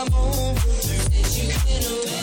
I'm overdue. Since you've been away.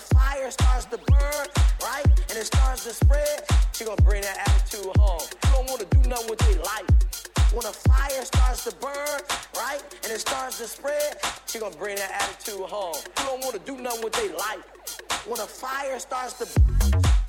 Fire starts to burn, right, and it starts to spread, she gonna bring that attitude home. You don't wanna do nothing with your life. When a fire starts to burn, right, and it starts to spread, she gonna bring that attitude home. You don't wanna do nothing with your life. When a fire starts to when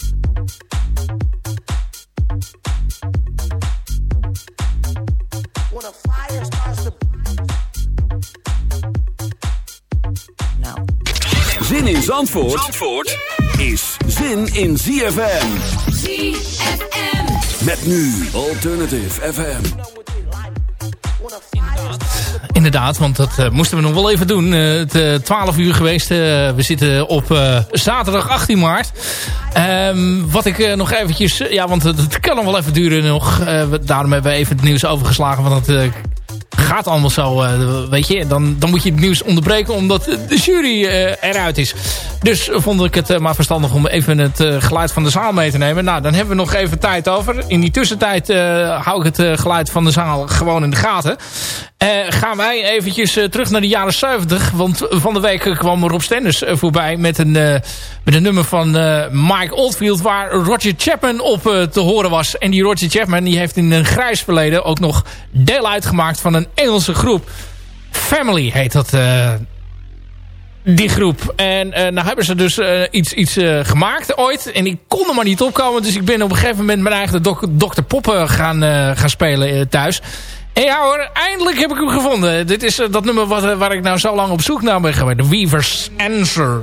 in Zandvoort, Zandvoort is zin in ZFM. ZFM. Met nu Alternative FM. Inderdaad, want dat eh, moesten we nog wel even doen. Eh, het uh, 12 uur geweest. Eh, we zitten op eh, zaterdag 18 maart. Ehm, wat ik nog eventjes... Ja, want het, het kan nog wel even duren nog. Eh, we- daarom hebben we even het nieuws overgeslagen. Want het eh, gaat allemaal zo, eh, weet je. Dan, dan moet je het nieuws onderbreken omdat de jury eh, eruit is. Dus vond ik het eh, maar verstandig om even het geluid van de zaal mee te nemen. Nou, dan hebben we nog even tijd over. In die tussentijd hou ik het geluid van de zaal gewoon in de gaten. Gaan wij eventjes terug naar de jaren 70. Want van de week kwam Rob Stenders voorbij met een, met een nummer van Mike Oldfield... waar Roger Chapman op te horen was. En die Roger Chapman die heeft in een grijs verleden ook nog deel uitgemaakt van een Engelse groep. Family heet dat... eh, die groep. En eh nou hebben ze dus eh, iets, iets gemaakt ooit. En ik kon er maar niet opkomen. Dus ik ben op een gegeven moment mijn eigen dok. Poppen gaan, gaan spelen thuis. En ja hoor, eindelijk heb ik hem gevonden. Dit is dat nummer wat, waar ik nou zo lang op zoek naar ben geweest. The Weaver's Answer.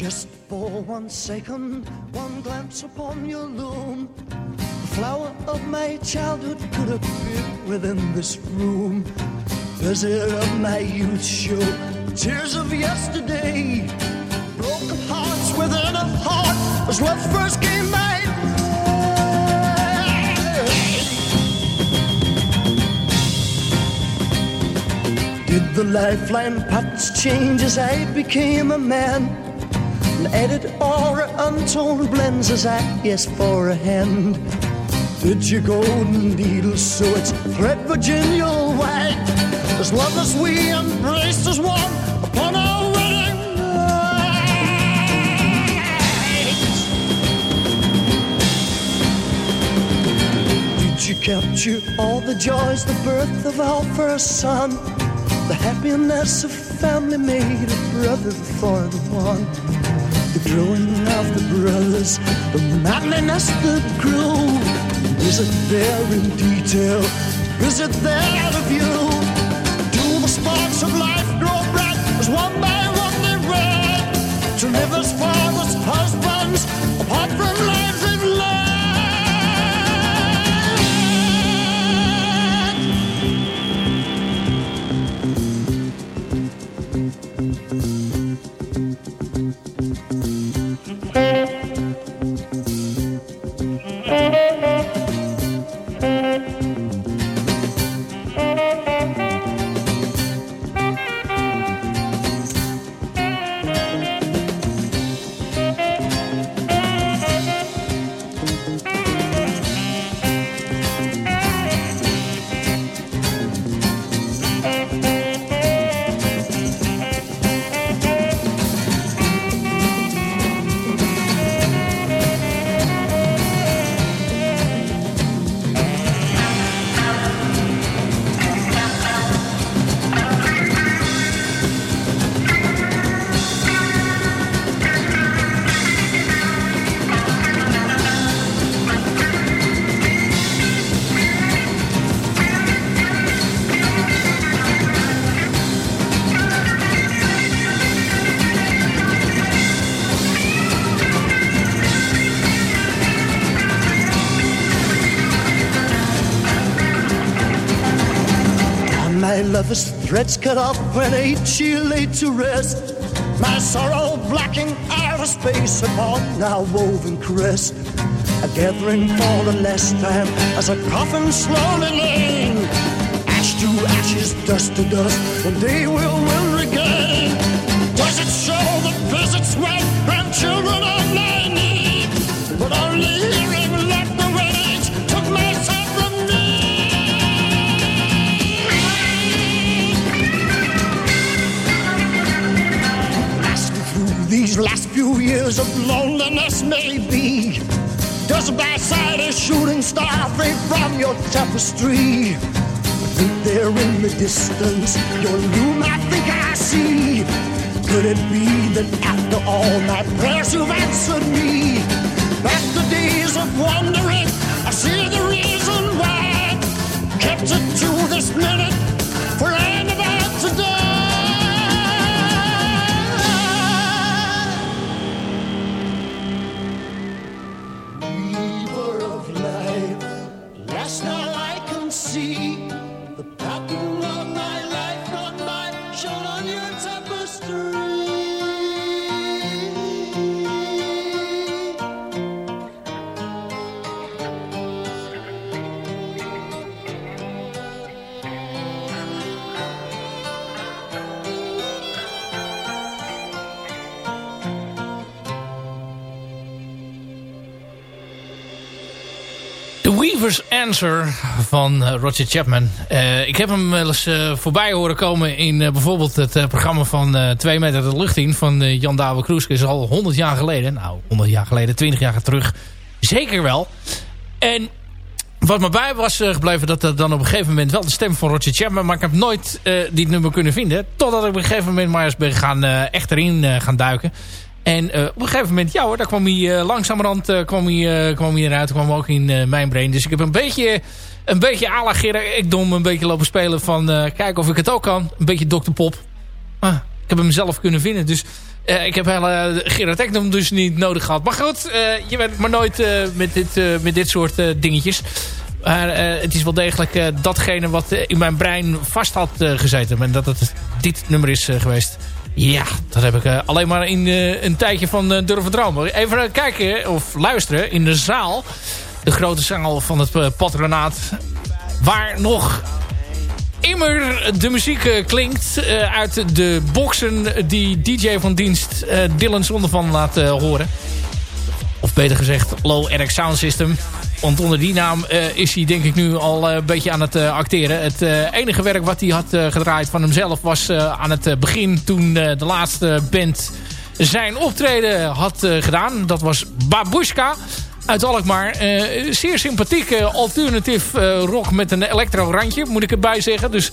Just for one second, one glance upon your loom. The flower of my childhood could appear within this room. Visit of my youth show, tears of yesterday. Broken hearts within a heart was what first came my Did the lifeline patterns change as I became a man? And added aura untold blends as I asked for a hand. Did your golden needle sew its thread Virginia white? As long as we embraced as one upon our wedding night. Did you capture all the joys, the birth of our first son? The happiness of family made a brother for the one. The growing of the brothers, the manliness that grew. Is it there in detail? Is it there threads cut off when eight she laid to rest. My sorrow blacking outer space upon our woven crest. A gathering for the last time as a coffin slowly laying. Ash to ashes, dust to dust, one day we'll win regain. Does it show the visits when grandchildren are many? But only last few years of loneliness, maybe. Does a by-side a shooting star fade from your tapestry? Right there in the distance, your loom I think I see. Could it be that after all my prayers you've answered me? After days of wondering, I see the reason why. Kept it to this minute, Answer van eh, Roger Chapman. Eh, ik heb hem wel eens eh, voorbij horen komen in bijvoorbeeld het programma van eh 2 meter de lucht in van Jan Douwe Kroes. is al 100 jaar geleden. Nou, 100 jaar geleden, 20 jaar terug. Zeker wel. En wat me bij was gebleven, dat dat dan op een gegeven moment wel de stem van Roger Chapman. Maar ik heb nooit dit nummer kunnen vinden. Totdat ik op een gegeven moment maar eens ben gaan, echt erin gaan duiken. En eh, op een gegeven moment, ja hoor, daar kwam hij eh, langzamerhand eh, kwam hij, kwam hij eruit. kwam ook in mijn brain. Dus ik heb een beetje, een beetje à la Gerard Ekdom een beetje lopen spelen van... kijken of ik het ook kan. Een beetje Dr. Pop. Ah, ik heb hem zelf kunnen vinden. Dus ik heb hele Gerard dus niet nodig gehad. Maar goed, je bent maar nooit met, dit, met dit soort dingetjes. Maar het is wel degelijk datgene wat in mijn brein vast had gezeten. En dat het dit nummer is geweest. Ja, dat heb ik eh, alleen maar in eh, een tijdje van eh, durven dromen. Even kijken of luisteren in de zaal. De grote zaal van het patronaat. Waar nog immer de muziek klinkt uit de boxen die DJ van dienst Dylan Zondervan laat horen. Of beter gezegd Low Eric Sound System. Want onder die naam eh, is hij denk ik nu al eh, een beetje aan het eh, acteren. Het enige werk wat hij had gedraaid van hemzelf was aan het begin toen de laatste band zijn optreden had gedaan. Dat was Babushka uit Alkmaar. Zeer sympathieke alternatief rock met een electro-randje, moet ik erbij zeggen. Dus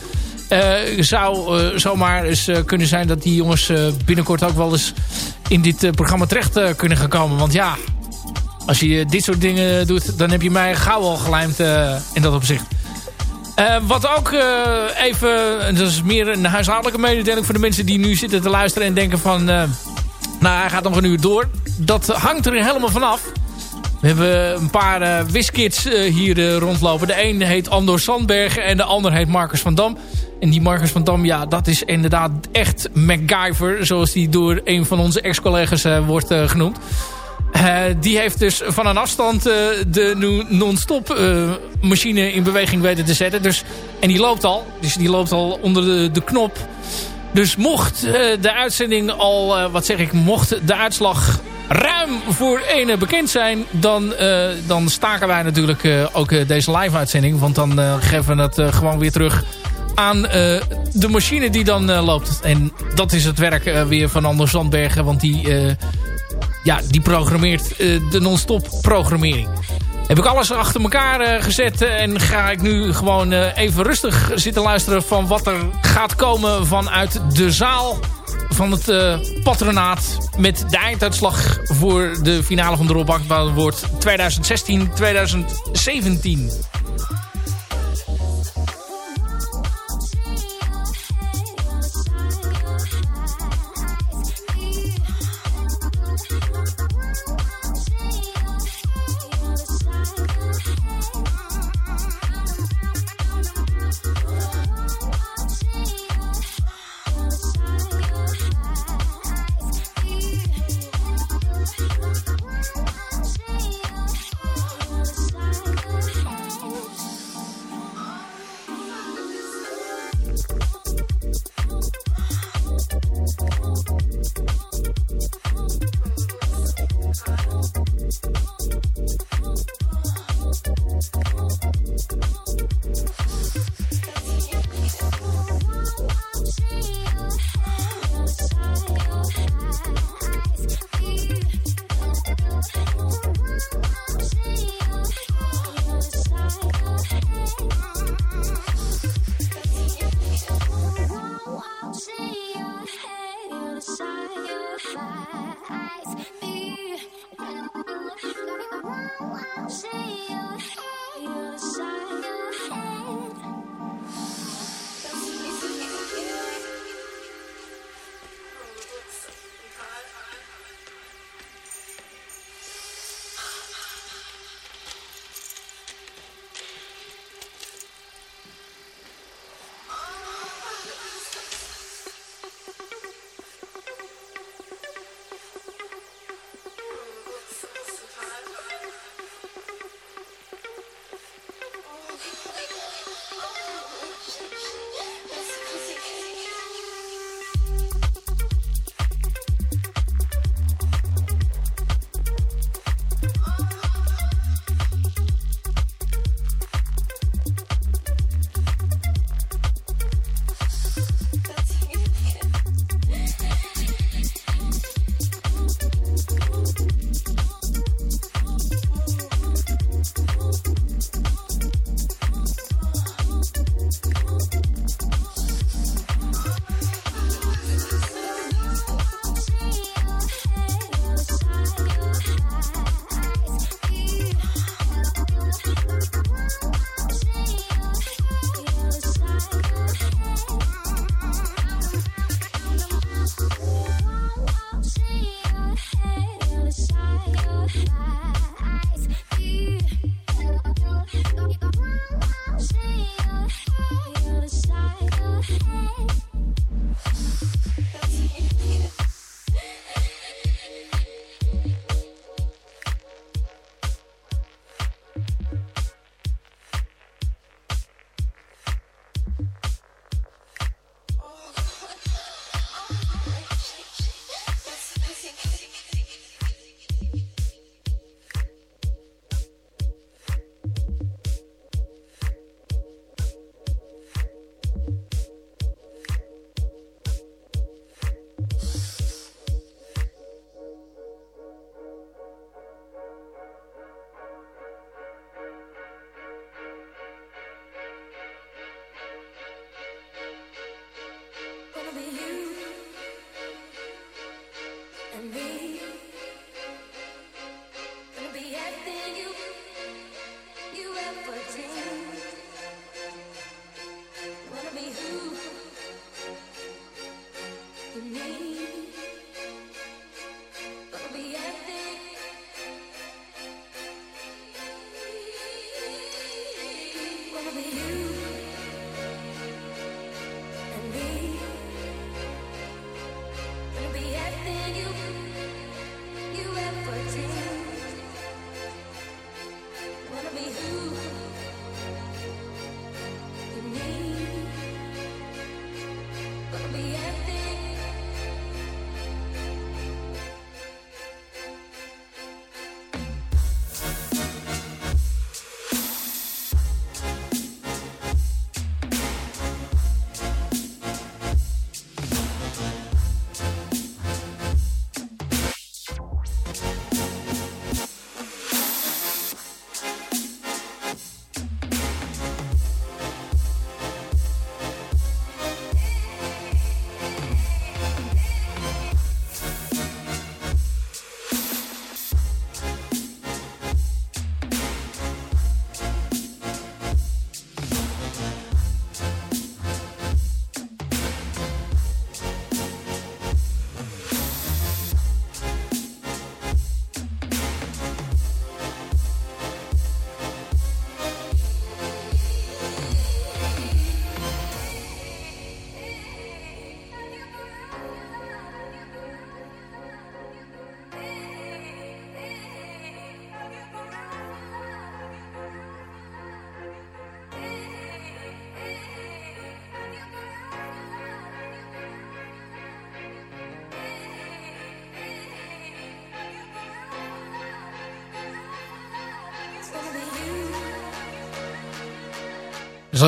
eh zou zomaar eens kunnen zijn dat die jongens binnenkort ook wel eens in dit programma terecht kunnen gaan komen. Want ja, als je dit soort dingen doet, dan heb je mij gauw al gelijmd eh, in dat opzicht. Eh, wat ook eh, even, en dat is meer een huishoudelijke mededeling voor de mensen die nu zitten te luisteren en denken van, nou hij gaat nog een uur door. Dat hangt er helemaal vanaf. We hebben een paar wiskids hier rondlopen. De een heet Andor Sandbergen en de ander heet Marcus van Dam. En die Marcus van Dam, ja, dat is inderdaad echt MacGyver. Zoals die door een van onze ex-collega's wordt genoemd. Eh, die heeft dus van een afstand eh, de non-stop eh, machine in beweging weten te zetten. Dus, en die loopt al. Dus die loopt al onder de, de knop. Dus mocht de uitzending al, wat zeg ik, mocht de uitslag ruim voor ene bekend zijn... dan, dan staken wij natuurlijk ook deze live-uitzending. Want dan geven we het gewoon weer terug aan de machine die dan loopt. En dat is het werk weer van Anders Zandbergen. Want die, ja, die programmeert eh, de non-stop programmering. Heb ik alles achter elkaar eh, gezet eh, en ga ik nu gewoon even rustig zitten luisteren van wat er gaat komen vanuit de zaal van het patronaat met de einduitslag voor de finale van de Rob wordt 2016-2017.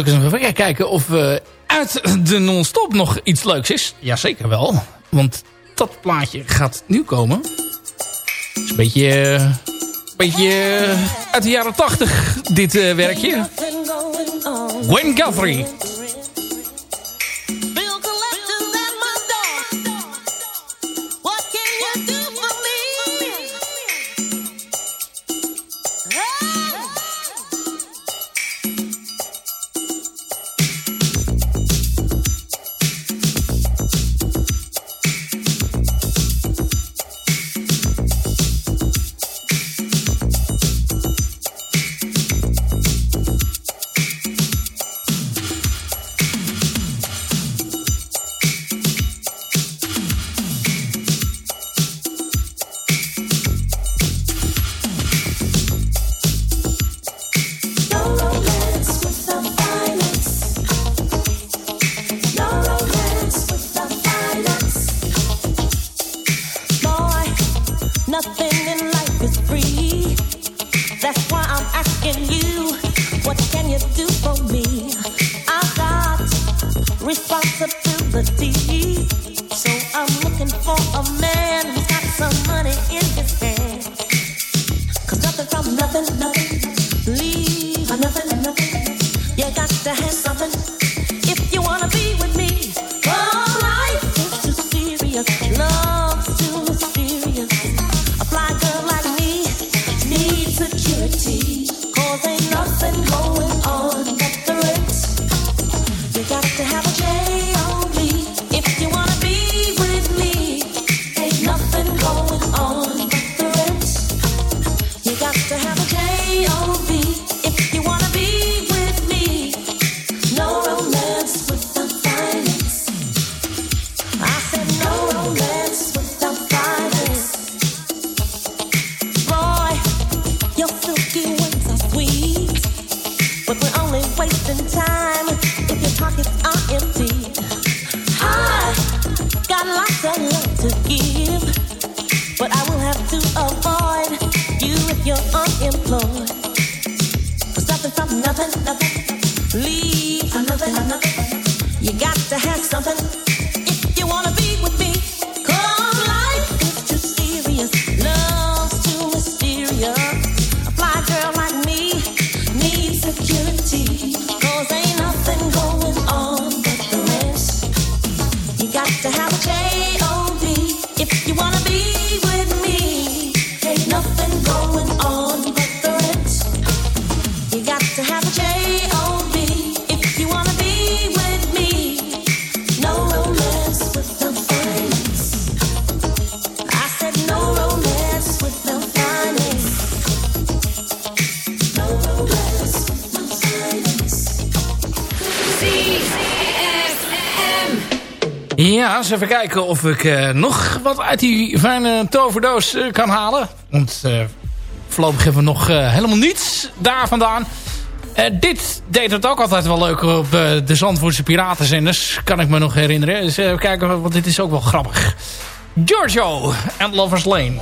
Zal ik even kijken of uh, uit de non-stop nog iets leuks is. Jazeker wel. Want dat plaatje gaat nu komen. Het is een beetje, uh, beetje uit de jaren 80 dit werkje. Gwen Guthrie. Even kijken of ik uh, nog wat uit die fijne toverdoos uh, kan halen. Want uh, voorlopig hebben we nog helemaal niets daar vandaan. dit deed het ook altijd wel leuk op de Zandvoortse Piratenzenders. Kan ik me nog herinneren. Dus even kijken, want dit is ook wel grappig. Giorgio en Lovers Lane.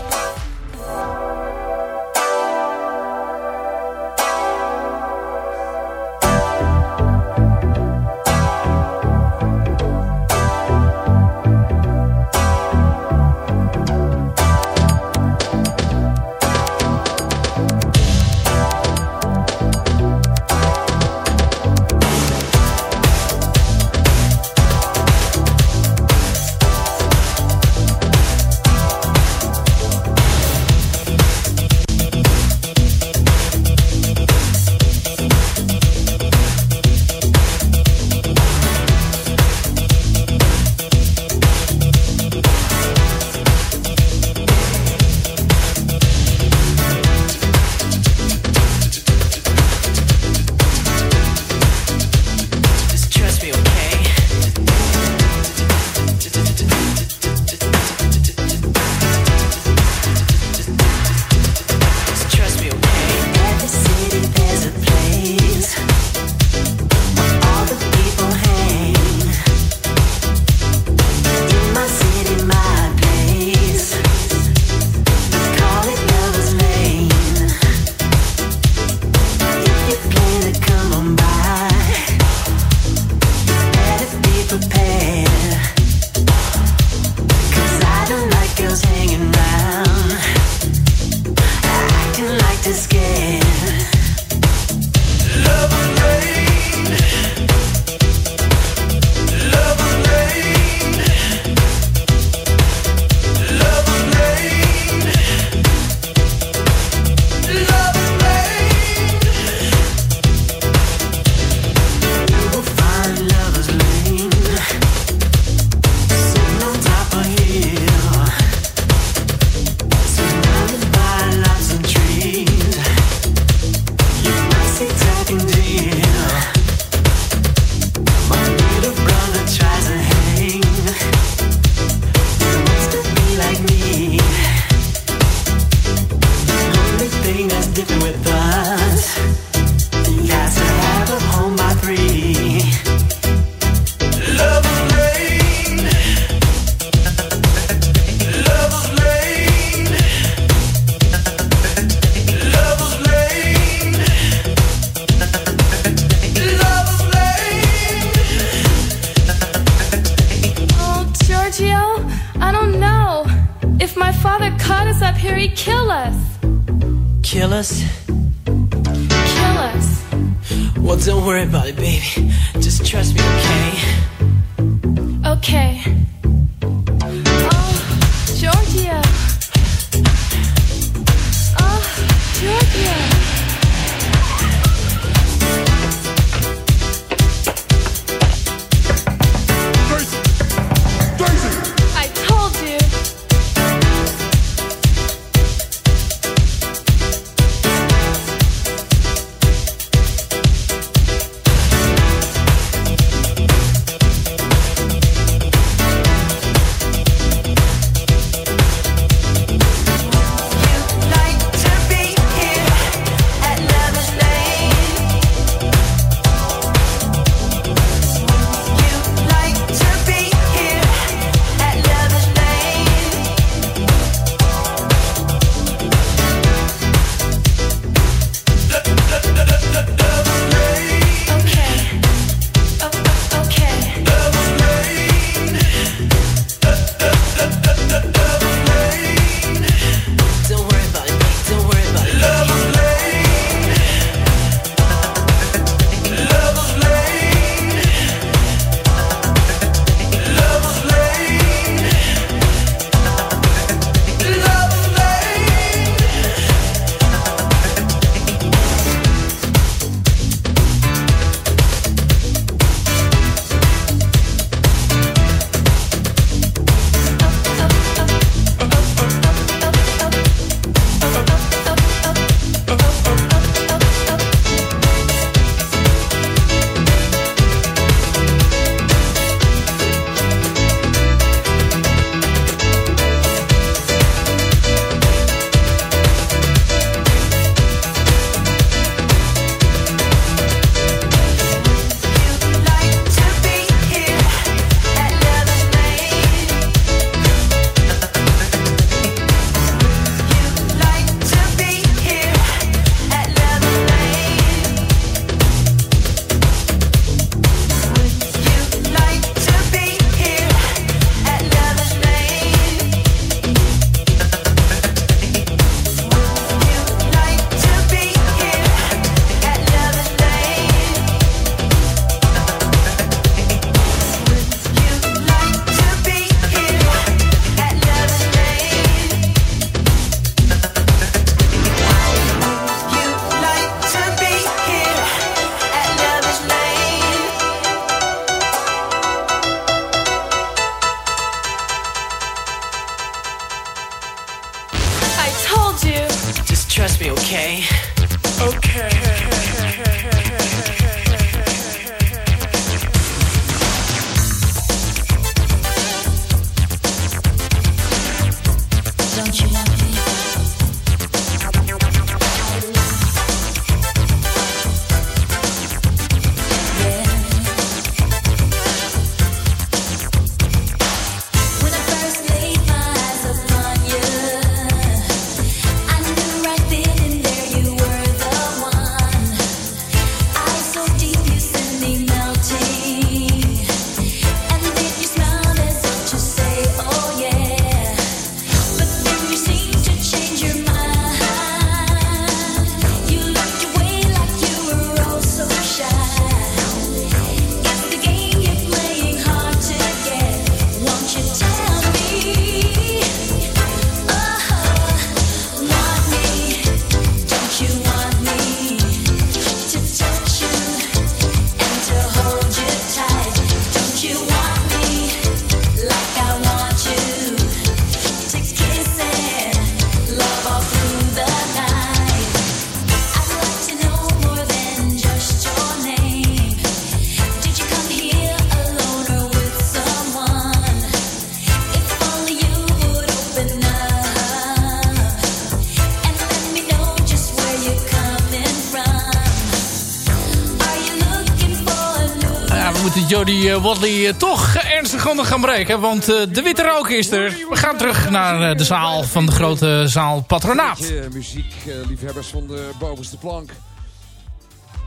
Watley toch ernstig onder gaan breken. Want de witte rook is er. We gaan terug naar de zaal van de grote zaal Patronaat. Muziekliefhebbers van de bovenste plank.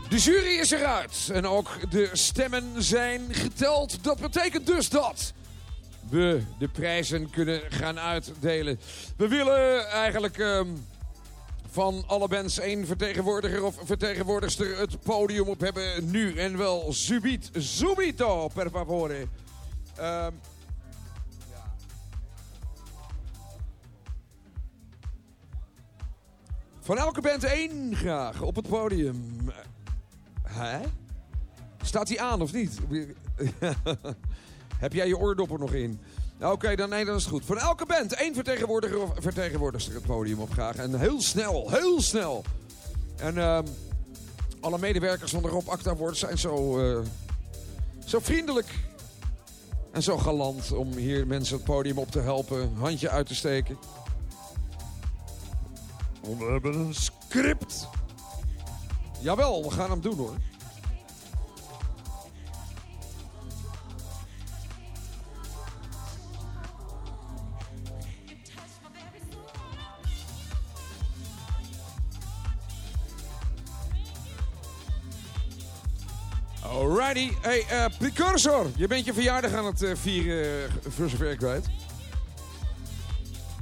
De jury is eruit. En ook de stemmen zijn geteld. Dat betekent dus dat we de prijzen kunnen gaan uitdelen. We willen eigenlijk ehm, van alle bands één vertegenwoordiger of vertegenwoordigster het podium op hebben nu. En wel subit, subito, per favore. Um, Van elke band één graag op het podium. Hè? Staat hij aan of niet? Heb jij je oordoppen nog in? Oké, dan, nee, is het goed. Van elke band één vertegenwoordiger of het podium op graag. En heel snel, heel snel. En uh, alle medewerkers van de Rob Acta Award zijn zo, uh, zo vriendelijk en zo galant om hier mensen het podium op te helpen, handje uit te steken. We hebben een script. Jawel, we gaan hem doen hoor. Alrighty. Hey, uh, Precursor. Je bent je verjaardag aan het uh, vieren, uh, voor zover ik weet.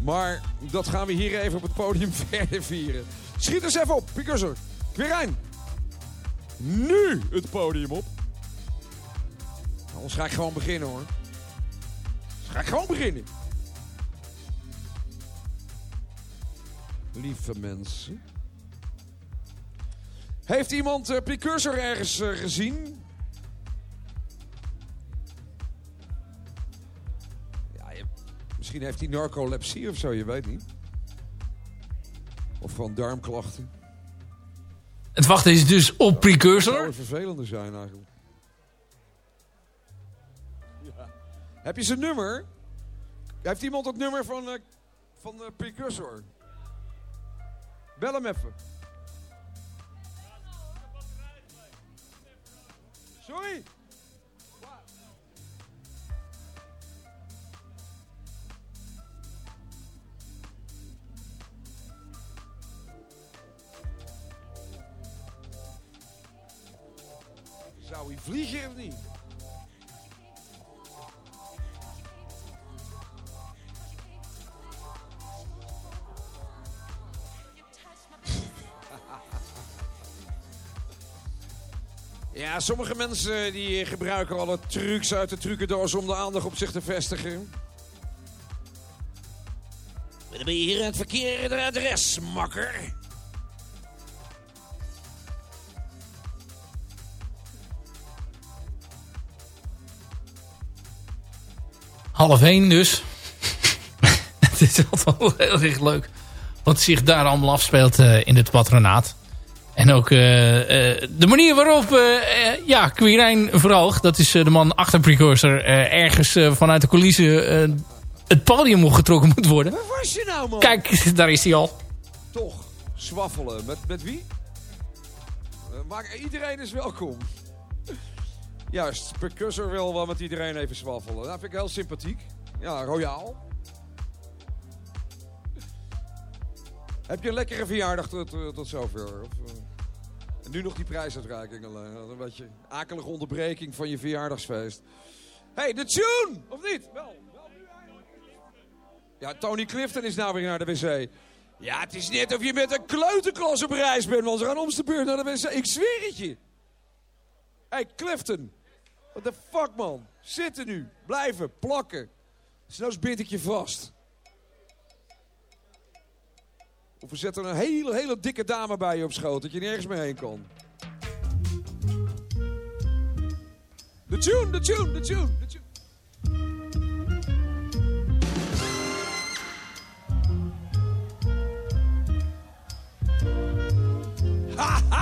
Maar dat gaan we hier even op het podium verder vieren. Schiet eens even op, Precursor. Quirijn. Nu het podium op. Anders ga ik gewoon beginnen hoor. Ga ik gewoon beginnen. Lieve mensen. Heeft iemand Precursor ergens gezien? Misschien heeft hij narcolepsie of zo, je weet niet. Of van darmklachten. Het wachten is dus op Precursor. Dat zou vervelender zijn eigenlijk. Ja. Heb je zijn nummer? Heeft iemand het nummer van, uh, van Precursor? Bel hem even. Sommige mensen die gebruiken alle trucs uit de trucendoos om de aandacht op zich te vestigen. We hebben hier het verkeerde adres, makker. Half één dus. Het is altijd wel heel erg leuk. Wat zich daar allemaal afspeelt uh, in het patronaat. En ook uh, uh, de manier waarop uh, ja, Quirijn Verhoog, dat is de man achter Precursor, ergens vanuit de coulissen het podium opgetrokken moet worden. Waar was je nou man? Kijk, daar is hij al. Toch, zwaffelen. Met, met wie? maar iedereen is welkom. Juist, Precursor wil wel met iedereen even zwaffelen. Dat vind ik heel sympathiek. Ja, royaal. Heb je een lekkere verjaardag tot, tot zover? Of, en nu nog die prijsuitreiking alleen. Een beetje akelige onderbreking van je verjaardagsfeest. hey, de tune! Of niet? Wel. Ja, Tony Clifton is nou weer naar de wc. Ja, het is net of je met een kleuterklas op reis bent, want ze gaan om de beurt naar de wc. Ik zweer het je. hey, Clifton. What the fuck, man? Zitten nu. Blijven. Plakken. Snel bind ik je vast. Of we zetten een hele, hele dikke dame bij je op schoot, dat je nergens meer heen kan. De tune, de tune, de tune, de tune.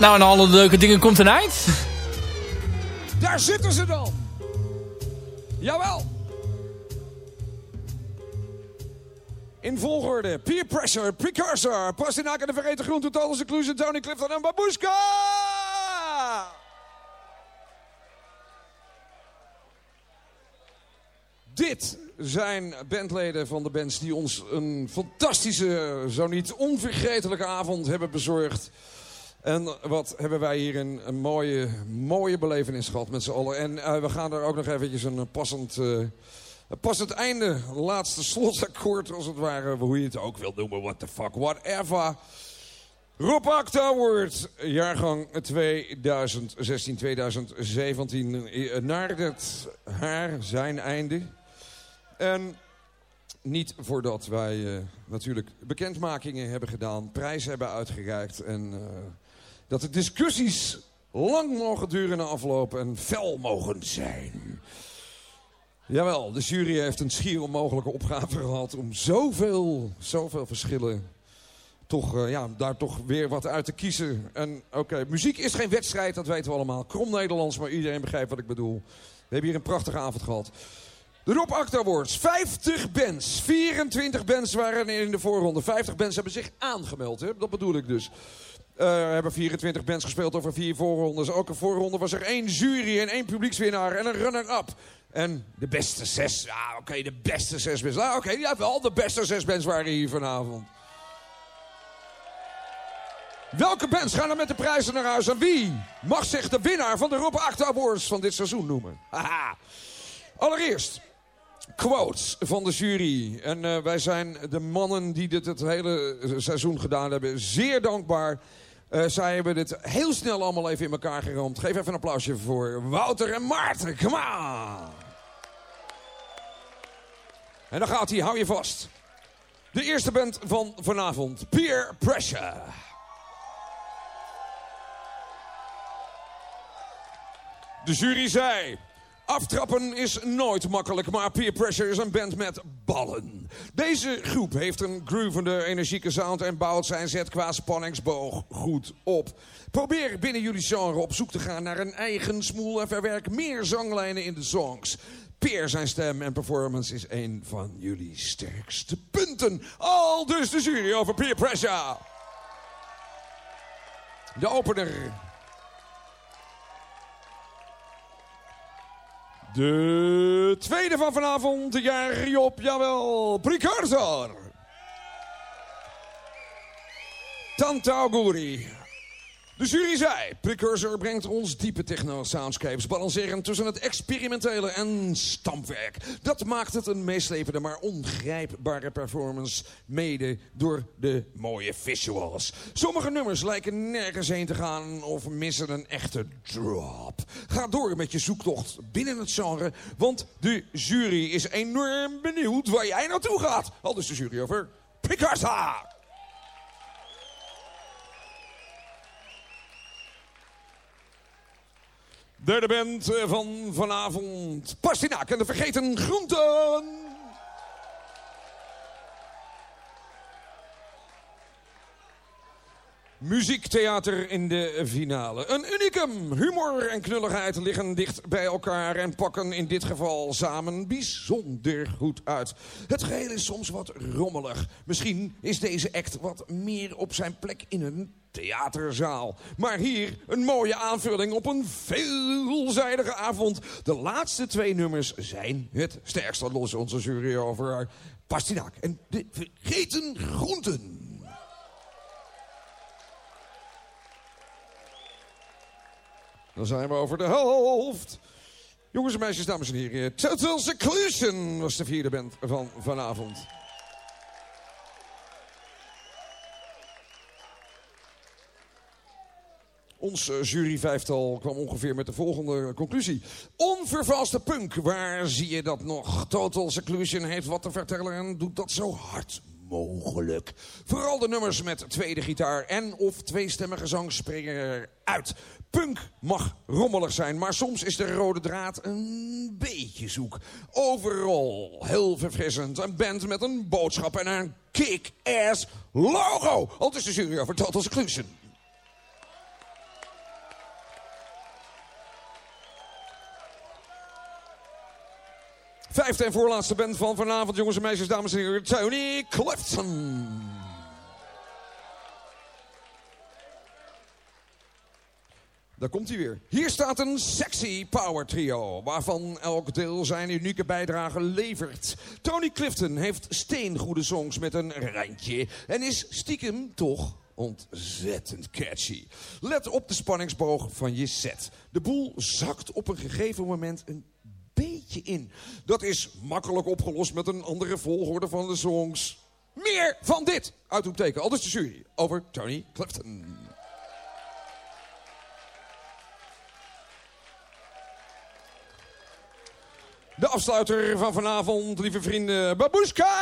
Nou, en alle leuke dingen komt een eind. Daar zitten ze dan. Jawel. in volgorde. Peer pressure, precursor. Pastenak en de vergeten groen. Total als inclusion. Tony Clifton en Babushka. Dit zijn bandleden van de bands die ons een fantastische, zo niet onvergetelijke avond hebben bezorgd. En wat hebben wij hier een, een mooie, mooie belevenis gehad met z'n allen. En eh, we gaan er ook nog eventjes een passend... Eh, een passend einde, laatste slotakkoord als het ware. Hoe je het ook wil noemen, what the fuck, whatever. Rob Act Award, jaargang 2016-2017. Naar het haar, zijn einde. En niet voordat wij uh, natuurlijk bekendmakingen hebben gedaan, prijzen hebben uitgereikt en uh, dat de discussies lang mogen duren na afloop en fel mogen zijn. Jawel, de jury heeft een schier onmogelijke opgave gehad om zoveel, zoveel verschillen toch, uh, ja, daar toch weer wat uit te kiezen. En oké, muziek is geen wedstrijd, dat weten we allemaal. Krom Nederlands, maar iedereen begrijpt wat ik bedoel. We hebben hier een prachtige avond gehad. De Rob Acta Awards. 50 bands. 24 bands waren in de voorronde. 50 bands hebben zich aangemeld. Hè? Dat bedoel ik dus. Uh, hebben 24 bands gespeeld over vier voorrondes. Elke voorronde was er één jury en één publiekswinnaar en een runner-up. En de beste zes. Ja, oké, de beste zes bands. Nou, oké, okay, ja, wel de beste zes bands waren hier vanavond. Welke bands gaan er met de prijzen naar huis en wie mag zich de winnaar van de Rob Acta Awards van dit seizoen noemen? Allereerst, quotes van de jury. En uh, wij zijn de mannen die dit het hele seizoen gedaan hebben zeer dankbaar. Uh, zij hebben dit heel snel allemaal even in elkaar geramd. Geef even een applausje voor Wouter en Maarten. Come! En dan gaat hij, hou je vast. De eerste band van vanavond, Peer Pressure. De jury zei... Aftrappen is nooit makkelijk, maar Peer Pressure is een band met ballen. Deze groep heeft een groovende, energieke sound en bouwt zijn zet qua spanningsboog goed op. Probeer binnen jullie genre op zoek te gaan naar een eigen smoel en verwerk meer zanglijnen in de songs. Peer zijn stem en performance is een van jullie sterkste punten. Al dus de jury over Peer Pressure. De opener De tweede van vanavond, de jaar Job, jawel, Precursor. Tantauguri. De jury zei, Precursor brengt ons diepe techno-soundscapes... balancerend tussen het experimentele en stampwerk. Dat maakt het een meeslepende, maar ongrijpbare performance... mede door de mooie visuals. Sommige nummers lijken nergens heen te gaan of missen een echte drop. Ga door met je zoektocht binnen het genre... want de jury is enorm benieuwd waar jij naartoe gaat. Al dus de jury over Precursor. Derde band van vanavond. Pastinaak en de vergeten groenten. Muziektheater in de finale. Een unicum. Humor en knulligheid liggen dicht bij elkaar en pakken in dit geval samen bijzonder goed uit. Het geheel is soms wat rommelig. Misschien is deze act wat meer op zijn plek in een theaterzaal. Maar hier een mooie aanvulling op een veelzijdige avond. De laatste twee nummers zijn het sterkste. Los onze jury over pastinaak en de vergeten groenten. Dan zijn we over de helft. Jongens en meisjes, dames en heren. Total Seclusion was de vierde band van vanavond. Ons juryvijftal kwam ongeveer met de volgende conclusie. Onvervalste punk, waar zie je dat nog? Total Seclusion heeft wat te vertellen en doet dat zo hard mogelijk. Vooral de nummers met tweede gitaar en of tweestemmige zang springen eruit. Punk mag rommelig zijn, maar soms is de rode draad een beetje zoek. Overal heel verfrissend. Een band met een boodschap en een kick-ass logo. Al de jury over Total Seclusion. Vijfde en voorlaatste band van vanavond, jongens en meisjes, dames en heren, Tony Clifton. Daar komt hij weer. Hier staat een sexy power trio, waarvan elk deel zijn unieke bijdrage levert. Tony Clifton heeft steengoede songs met een rijntje en is stiekem toch ontzettend catchy. Let op de spanningsboog van je set. De boel zakt op een gegeven moment een in. Dat is makkelijk opgelost met een andere volgorde van de songs. Meer van dit! Uitroepteken, al dus de jury over Tony Clifton. De afsluiter van vanavond, lieve vrienden, Babushka!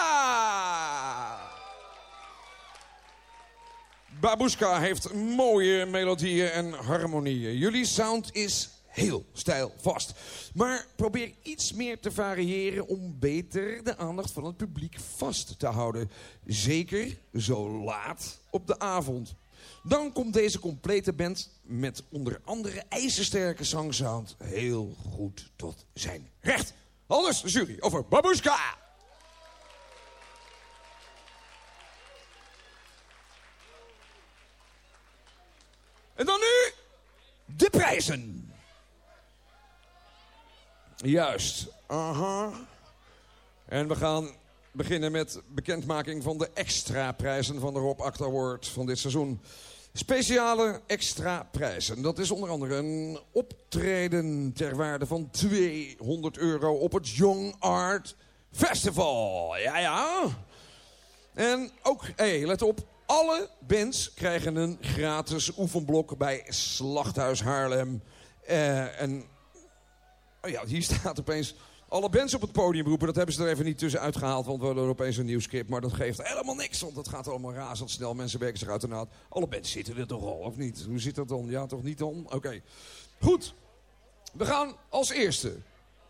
Babushka heeft mooie melodieën en harmonieën. Jullie sound is heel stijlvast. Maar probeer iets meer te variëren om beter de aandacht van het publiek vast te houden. Zeker zo laat op de avond. Dan komt deze complete band met onder andere ijzersterke zangsound heel goed tot zijn recht. De jury over Babushka. En dan nu de prijzen. Juist. Aha. En we gaan beginnen met bekendmaking van de extra prijzen van de Rob Act Award van dit seizoen. Speciale extra prijzen. Dat is onder andere een optreden ter waarde van 200 euro op het Young Art Festival. Ja, ja. En ook, hé, hey, let op. Alle bands krijgen een gratis oefenblok bij Slachthuis Haarlem. Uh, en oh ja, hier staat opeens alle bands op het podium roepen. Dat hebben ze er even niet tussen uitgehaald, want we hadden opeens een nieuw script. Maar dat geeft helemaal niks, want dat gaat allemaal razendsnel. Mensen werken zich uit de naad. Alle bands zitten er toch al, of niet? Hoe zit dat dan? Ja, toch niet dan? Oké. Goed. We gaan als eerste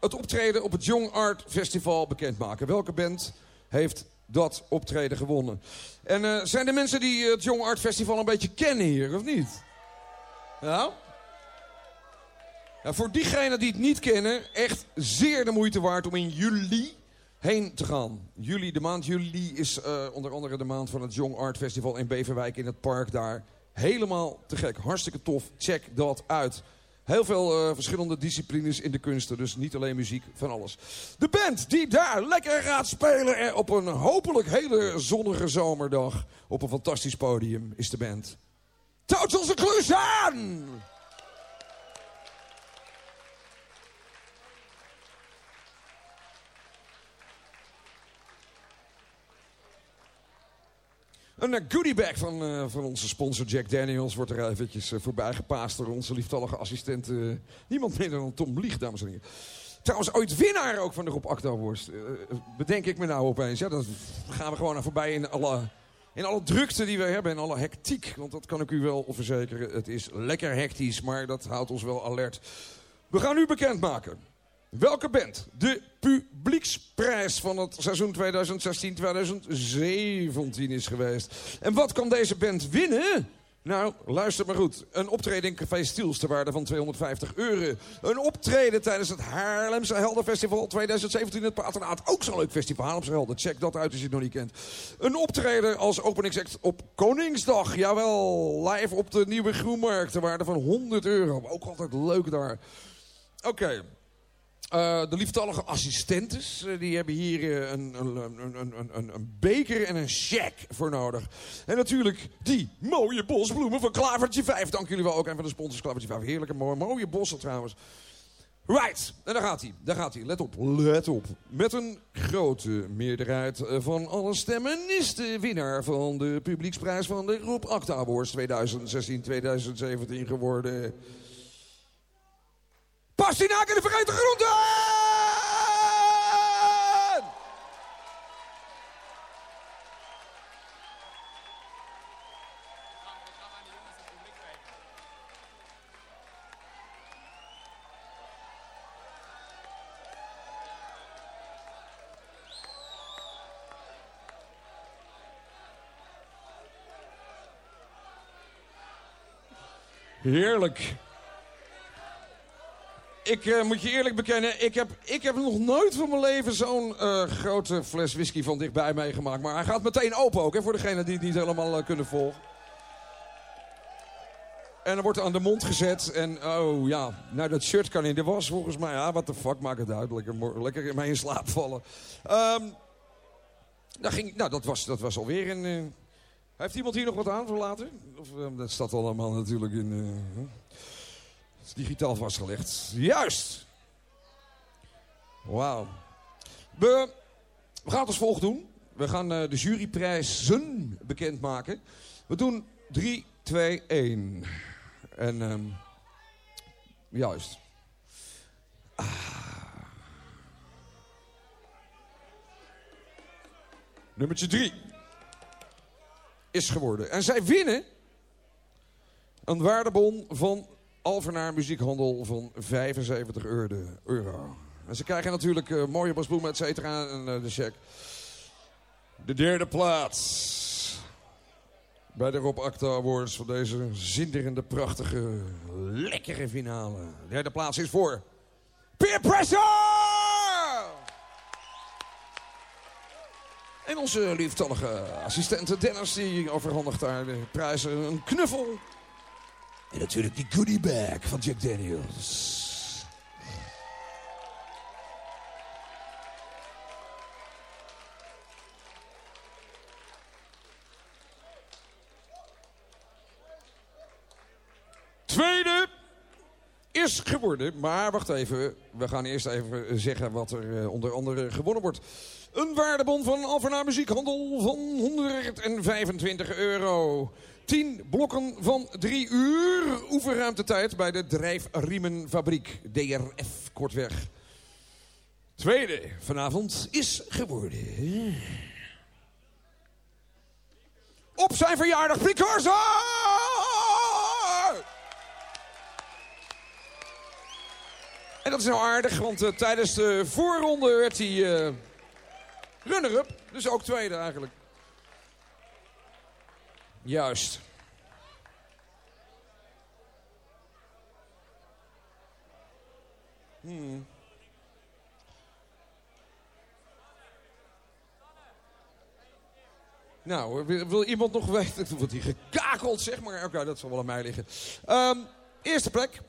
het optreden op het Young Art Festival bekendmaken. Welke band heeft dat optreden gewonnen? En uh, zijn er mensen die het Young Art Festival een beetje kennen hier, of niet? Ja? Voor diegenen die het niet kennen, echt zeer de moeite waard om in juli heen te gaan. Juli, de maand juli is uh, onder andere de maand van het Young Art Festival in Beverwijk in het park daar. Helemaal te gek, hartstikke tof. Check dat uit. Heel veel uh, verschillende disciplines in de kunsten, dus niet alleen muziek, van alles. De band die daar lekker gaat spelen op een hopelijk hele zonnige zomerdag op een fantastisch podium is de band Total Seclusion! Een goodiebag van, uh, van onze sponsor Jack Daniels wordt er eventjes uh, voorbij gepaast door onze lieftallige assistent. Niemand minder dan Tom Lieg, dames en heren. Trouwens, ooit winnaar ook van de Rob Acta Worst. bedenk ik me nou opeens. Ja, dat gaan we gewoon naar voorbij in alle, in alle drukte die we hebben. En alle hectiek. Want dat kan ik u wel verzekeren. Het is lekker hectisch, maar dat houdt ons wel alert. We gaan u bekendmaken. Welke band de publieksprijs van het seizoen 2016-2017 is geweest? En wat kan deze band winnen? Nou, luister maar goed. Een optreden in Café Stiels ter waarde van 250 euro. Een optreden tijdens het Haarlemse Heldenfestival 2017 in het Patronaat. Ook zo'n leuk festival, Haarlemse Helden. Check dat uit als je het nog niet kent. Een optreden als openingsact op Koningsdag. Jawel, live op de Nieuwe Groenmarkt ter waarde van 100 euro. Ook altijd leuk daar. Oké. Uh, de lieftallige assistentes, uh, die hebben hier uh, een, een, een, een, beker en een cheque voor nodig. En natuurlijk die mooie bosbloemen van Klavertje 5. Dank jullie wel ook, een van de sponsors Klavertje 5. Heerlijke mooie, mooie bossen trouwens. Right, en daar gaat hij, daar gaat hij. Let op, let op. Met een grote meerderheid van alle stemmen is de winnaar van de publieksprijs van de Roep Acta Awards 2016-2017 geworden... Pastinaak en de vergeten groenten! Heerlijk ik uh, moet je eerlijk bekennen, ik heb, ik heb nog nooit van mijn leven zo'n uh, grote fles whisky van dichtbij meegemaakt. Maar hij gaat meteen open ook, hè, voor degenen die het niet helemaal uh, kunnen volgen. En dan wordt er aan de mond gezet. En oh ja, nou dat shirt kan in de was volgens mij. Ja, what the fuck, maak het uit. Lekker, lekker in mij in slaap vallen. Um, daar ging, nou, dat was, dat was alweer een... Heeft iemand hier nog wat aan voor later? Of, dat staat allemaal natuurlijk in... Uh, digitaal vastgelegd. Juist! Wauw. We, gaan het als volgt doen. We gaan de juryprijzen bekendmaken. We doen 3, 2, 1. En um, juist. Ah. Nummertje 3 is geworden. En zij winnen een waardebon van Alvenaar Muziekhandel van 75 euro. En ze krijgen natuurlijk uh, mooie basboemen, et cetera, en uh, de check. De derde plaats bij de Rob Acta Awards voor deze zinderende, prachtige, lekkere finale. De derde plaats is voor Peer Pressure! En onze lieftallige assistent Dennis die overhandigt daar de prijzen een knuffel. En natuurlijk die goodie bag van Jack Daniels. Tweede is geworden. Maar wacht even, we gaan eerst even zeggen wat er eh, onder andere gewonnen wordt. Een waardebon van Alverna Muziekhandel van 125 euro. 10 blokken van 3 uur oefenruimtetijd bij de Drijfriemenfabriek. DRF, kortweg. Tweede vanavond is geworden... Op zijn verjaardag, Precursor! En dat is nou aardig, want uh, tijdens de voorronde werd hij uh, runner-up. Dus ook tweede eigenlijk. Juist. Hmm. Nou, wil, iemand nog weten? Wordt hij gekakeld, zeg maar. Oké, dat zal wel aan mij liggen. Um, eerste plek.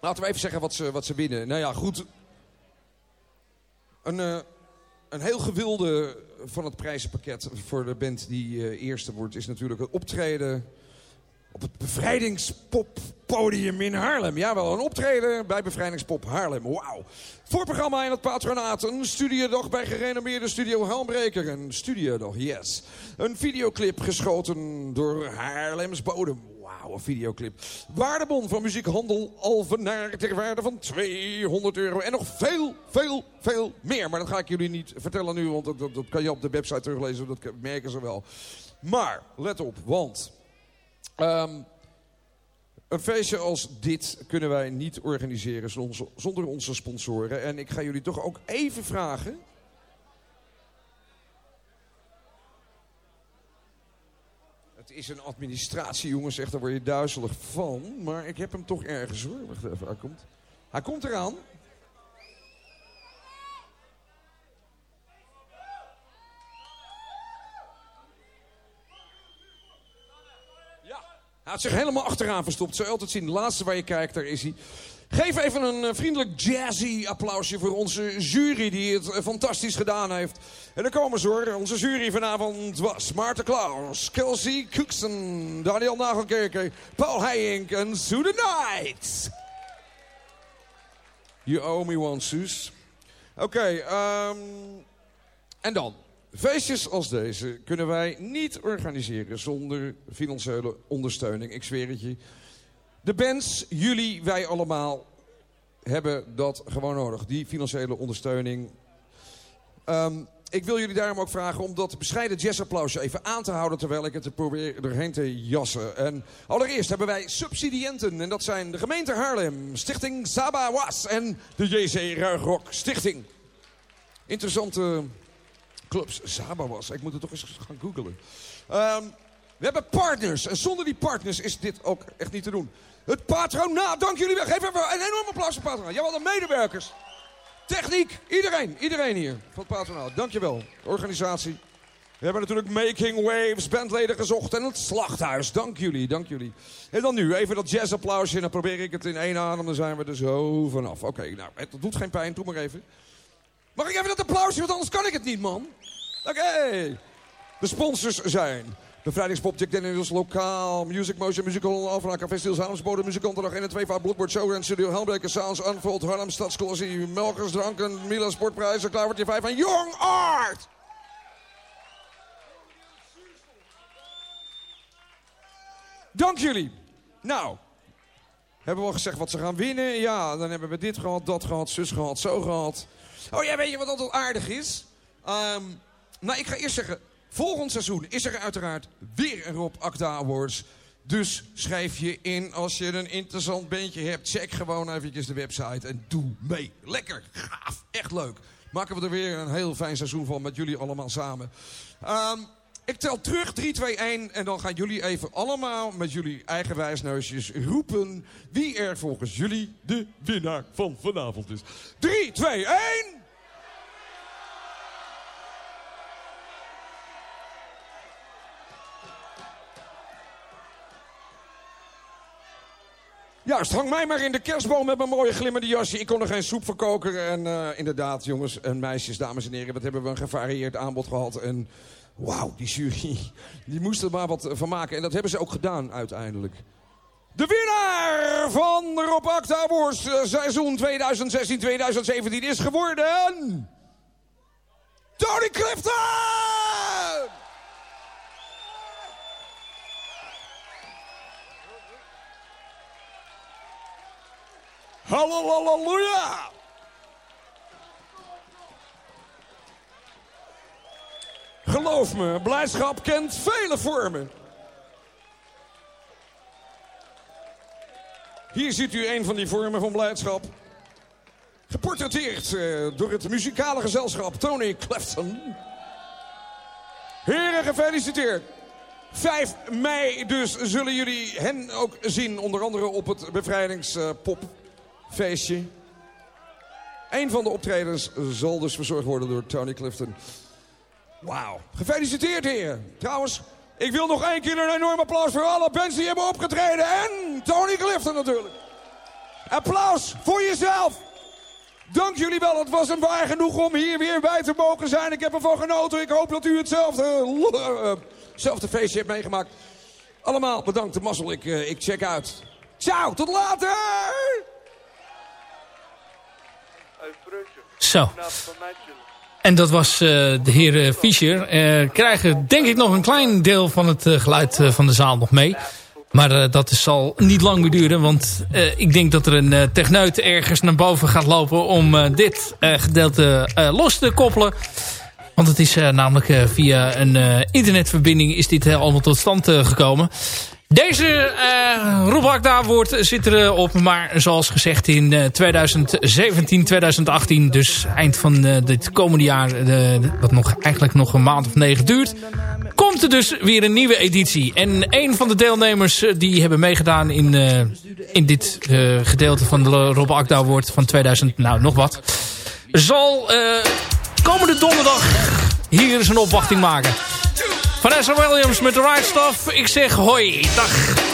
Laten we even zeggen wat ze, wat ze winnen. Nou ja, goed. Een, uh, een heel gewilde van het prijzenpakket voor de band die uh, eerste wordt... is natuurlijk het optreden op het bevrijdingspop-podium in Haarlem. Jawel, een optreden bij Bevrijdingspop Haarlem. Wauw. Voorprogramma in het patronaat. Een studiodag bij gerenommeerde studio Helmbreker. Een studiodag, yes. Een videoclip geschoten door Haarlems Bodem. Wauw, een videoclip. Waardebon van muziekhandel Alvenaar ter waarde van 200 euro. En nog veel, veel, veel meer. Maar dat ga ik jullie niet vertellen nu, want dat, dat, kan je op de website teruglezen. Dat merken ze wel. Maar, let op, want... Um, een feestje als dit kunnen wij niet organiseren zonder onze sponsoren. En ik ga jullie toch ook even vragen... is een administratie, jongens. Echt, daar word je duizelig van. Maar ik heb hem toch ergens, hoor. Wacht even, hij komt. Hij komt eraan. Hij had zich helemaal achteraan verstopt. Zou je altijd zien. De laatste waar je kijkt, daar is hij. Geef even een eh, vriendelijk jazzy applausje voor onze jury die het eh, fantastisch gedaan heeft. En dan komen ze hoor. Onze jury vanavond was Maarten Klaus, Kelsey Cookson, Daniel Nagelkerker, Paul Heijink en Sue the Night. You owe me one, Suus. Oké, um, en dan. Feestjes als deze kunnen wij niet organiseren zonder financiële ondersteuning. Ik zweer het je. De bands, jullie, wij allemaal hebben dat gewoon nodig. Die financiële ondersteuning. Um, ik wil jullie daarom ook vragen om dat bescheiden jazzapplausje even aan te houden... terwijl ik het probeer erheen te jassen. En allereerst hebben wij subsidiënten. En dat zijn de gemeente Haarlem, Stichting Saba Was en de JC Ruigrok Stichting. Interessante clubs. Saba was. Ik moet het toch eens gaan googlen. Um, we hebben partners. En zonder die partners is dit ook echt niet te doen. Het patronaat. Dank jullie wel. Geef even een enorme applaus voor het patronaat. Jawel, de medewerkers. Techniek. Iedereen. Iedereen hier van het patronaat. Dank je wel. Organisatie. We hebben natuurlijk Making Waves, bandleden gezocht en het slachthuis. Dank jullie, dank jullie. En dan nu even dat jazzapplausje. Dan probeer ik het in één adem. Dan zijn we er zo vanaf. Oké, nou, het doet geen pijn. Doe maar even. Mag ik even dat applausje, want anders kan ik het niet, man. Oké. De sponsors zijn... Bevrijdingspop, Jack Daniels, Lokaal, Music Motion, Musical, Alpha Café Stil, Muzikanten Muzikantendag en 2 Vaart Bloodboard Show en Studio Helmbreker, Sounds, Unfold, Harlem, Stadscolossie, Melkers, Dranken, Milan Sportprijzen, Klavertje 5 en Jong Art! Dank jullie. Nou, hebben we al gezegd wat ze gaan winnen? Ja, dan hebben we dit gehad, dat gehad, zus gehad, zo gehad. Oh ja, weet je wat altijd aardig is? Ehm, nou, ik ga eerst zeggen, volgend seizoen is er uiteraard weer een Rob Acta Awards. Dus schrijf je in als je een interessant beentje hebt. Check gewoon eventjes de website en doe mee. Lekker, gaaf, echt leuk. Maken we er weer een heel fijn seizoen van met jullie allemaal samen. Um, ik tel terug, 3, 2, 1. En dan gaan jullie even allemaal met jullie eigen wijsneusjes roepen... wie er volgens jullie de winnaar van vanavond is. 3, 2, 1... Juist, hang mij maar in de kerstboom met mijn mooie glimmende jasje. Ik kon er geen soep verkoken. En uh, inderdaad, jongens en meisjes, dames en heren... wat hebben we een gevarieerd aanbod gehad. En wauw, die jury, die moest er maar wat van maken. En dat hebben ze ook gedaan uiteindelijk. De winnaar van de Rob Acta Awards uh, seizoen 2016-2017 is geworden... Tony Clifton! Halleluja! Geloof me, blijdschap kent vele vormen. Hier ziet u een van die vormen van blijdschap. Geportretteerd uh, door het muzikale gezelschap Tony Clifton. Heren, gefeliciteerd. 5 mei dus zullen jullie hen ook zien. Onder andere op het bevrijdingspopfeestje. Een van de optredens zal dus verzorgd worden door Tony Clifton. Wauw. Gefeliciteerd, heer. Trouwens, ik wil nog één keer een enorm applaus voor alle bands die hebben opgetreden. En Tony Clifton natuurlijk. Applaus voor jezelf. Dank jullie wel. Het was een waar genoeg om hier weer bij te mogen zijn. Ik heb ervan genoten. Ik hoop dat u hetzelfde, uh, feestje hebt meegemaakt. Allemaal bedankt. De mazzel. Ik, uh, ik check uit. Ciao. Tot later. Zo. En dat was uh, de heer Fischer. Uh, krijgen denk ik nog een klein deel van het uh, geluid van de zaal nog mee. Maar dat zal niet lang meer duren. Want ik denk dat er een techneut ergens naar boven gaat lopen... om dit gedeelte los te koppelen. Want het is namelijk via een internetverbinding... is dit allemaal tot stand gekomen. Deze uh, Rob wordt zit erop. Maar zoals gezegd in 2017, 2018. Dus eind van dit komende jaar. Wat nog, eigenlijk nog een maand of negen duurt. Komt er dus weer een nieuwe editie. En een van de deelnemers die hebben meegedaan in, in dit gedeelte van de Rob Akda wordt van 2000. Nou, nog wat. Zal komende donderdag hier zijn opwachting maken. Vanessa Williams met The Right Stuff. Ik zeg hoi. Dag.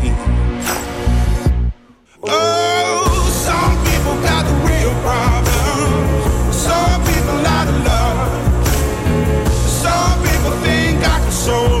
so